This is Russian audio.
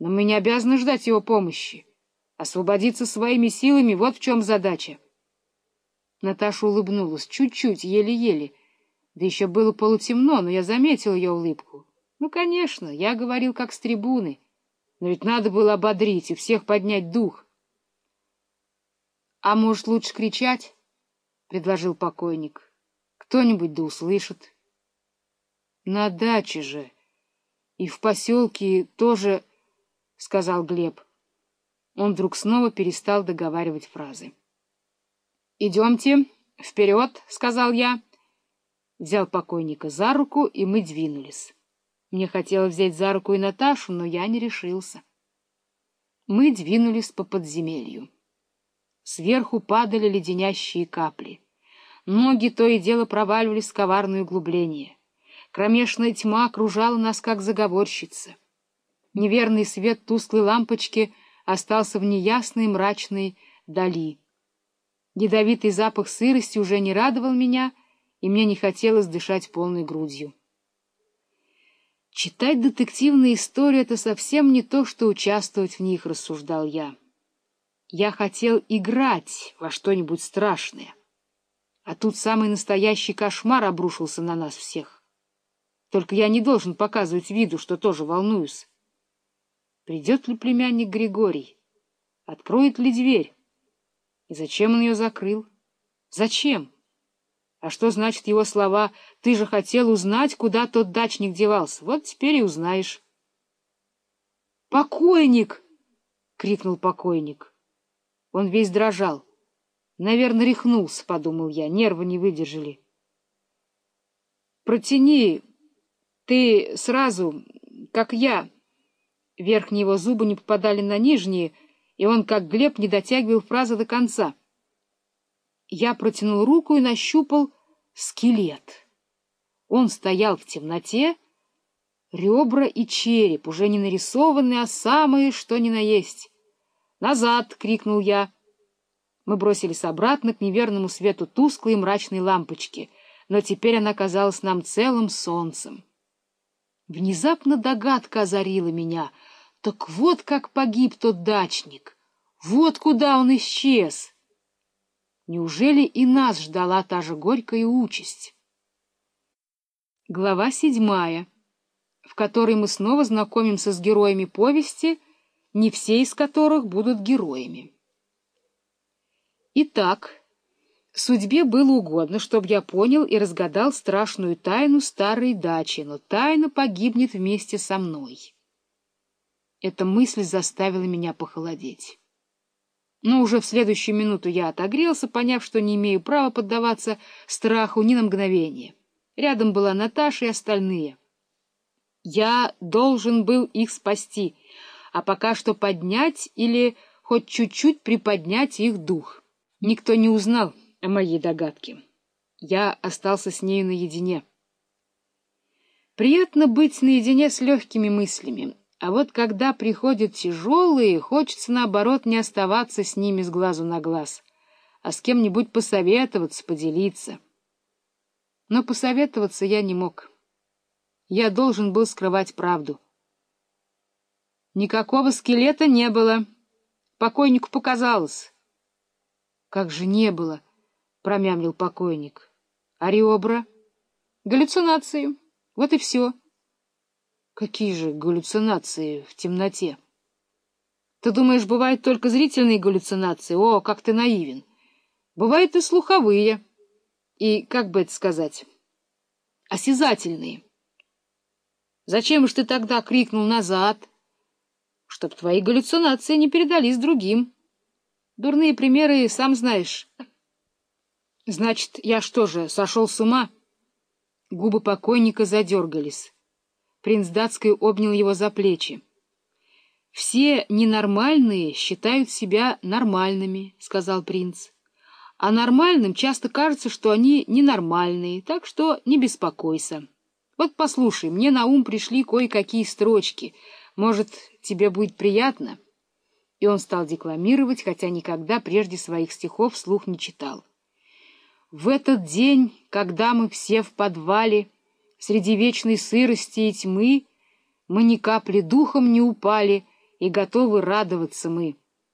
Но мы не обязаны ждать его помощи. Освободиться своими силами — вот в чем задача. Наташа улыбнулась, чуть-чуть, еле-еле. Да еще было полутемно, но я заметил ее улыбку. Ну, конечно, я говорил как с трибуны. Но ведь надо было ободрить и всех поднять дух. — А может, лучше кричать? — предложил покойник. — Кто-нибудь да услышит. — На даче же. И в поселке тоже, — сказал Глеб. Он вдруг снова перестал договаривать фразы. — Идемте, вперед, — сказал я. Взял покойника за руку, и мы двинулись. Мне хотелось взять за руку и Наташу, но я не решился. Мы двинулись по подземелью. Сверху падали леденящие капли. Ноги то и дело проваливались в коварное углубление. Кромешная тьма окружала нас, как заговорщица. Неверный свет тусклой лампочки остался в неясной мрачной дали. Ядовитый запах сырости уже не радовал меня, и мне не хотелось дышать полной грудью. Читать детективные истории — это совсем не то, что участвовать в них, — рассуждал я. Я хотел играть во что-нибудь страшное. А тут самый настоящий кошмар обрушился на нас всех. Только я не должен показывать виду, что тоже волнуюсь. Придет ли племянник Григорий? Откроет ли дверь? И зачем он ее закрыл? Зачем? А что значит его слова «ты же хотел узнать, куда тот дачник девался»? Вот теперь и узнаешь. «Покойник!» — крикнул покойник. Он весь дрожал. Наверное, рехнулся, — подумал я, — нервы не выдержали. «Протяни ты сразу, как я». Верхние его зубы не попадали на нижние, и он, как Глеб, не дотягивал фразы до конца. Я протянул руку и нащупал скелет. Он стоял в темноте, ребра и череп, уже не нарисованные, а самые, что ни на есть. «Назад!» — крикнул я. Мы бросились обратно к неверному свету тусклой и мрачной лампочки, но теперь она казалась нам целым солнцем. Внезапно догадка озарила меня. Так вот как погиб тот дачник, вот куда он исчез. Неужели и нас ждала та же горькая участь? Глава седьмая, в которой мы снова знакомимся с героями повести — не все из которых будут героями. Итак, судьбе было угодно, чтобы я понял и разгадал страшную тайну старой дачи, но тайна погибнет вместе со мной. Эта мысль заставила меня похолодеть. Но уже в следующую минуту я отогрелся, поняв, что не имею права поддаваться страху ни на мгновение. Рядом была Наташа и остальные. Я должен был их спасти — а пока что поднять или хоть чуть-чуть приподнять их дух. Никто не узнал о моей догадке. Я остался с нею наедине. Приятно быть наедине с легкими мыслями, а вот когда приходят тяжелые, хочется, наоборот, не оставаться с ними с глазу на глаз, а с кем-нибудь посоветоваться, поделиться. Но посоветоваться я не мог. Я должен был скрывать правду. Никакого скелета не было. Покойнику показалось. — Как же не было? — промямлил покойник. — А ребра? — Галлюцинации. Вот и все. — Какие же галлюцинации в темноте? — Ты думаешь, бывают только зрительные галлюцинации? О, как ты наивен! Бывают и слуховые. И, как бы это сказать, осязательные. Зачем же ты тогда крикнул назад? — чтоб твои галлюцинации не передались другим. Дурные примеры, сам знаешь. Значит, я что же, сошел с ума? Губы покойника задергались. Принц датской обнял его за плечи. — Все ненормальные считают себя нормальными, — сказал принц. — А нормальным часто кажется, что они ненормальные, так что не беспокойся. Вот послушай, мне на ум пришли кое-какие строчки — может, тебе будет приятно?» И он стал декламировать, хотя никогда прежде своих стихов вслух не читал. «В этот день, когда мы все в подвале, среди вечной сырости и тьмы, мы ни капли духом не упали и готовы радоваться мы.